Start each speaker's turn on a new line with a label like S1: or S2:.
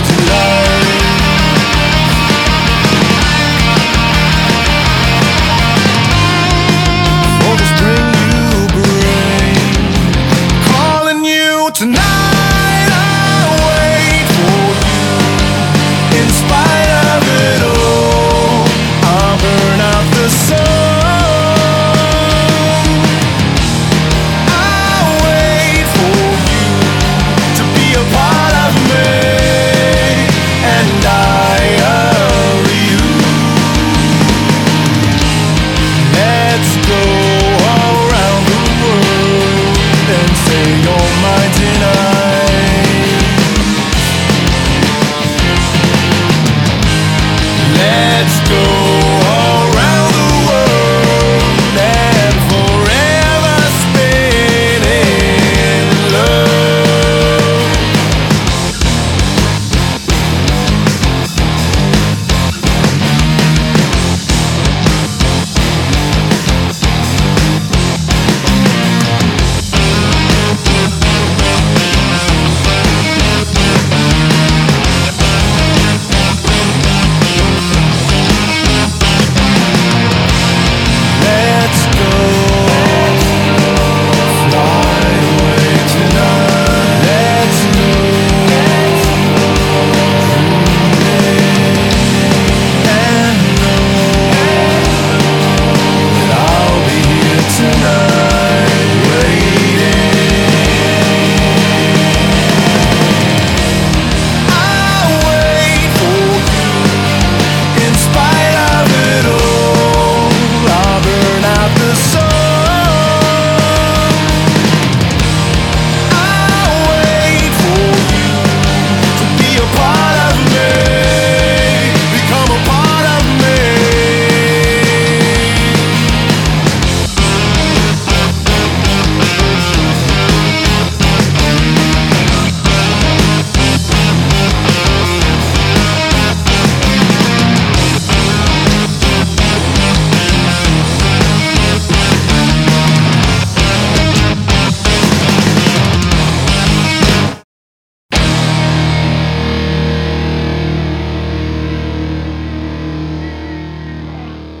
S1: to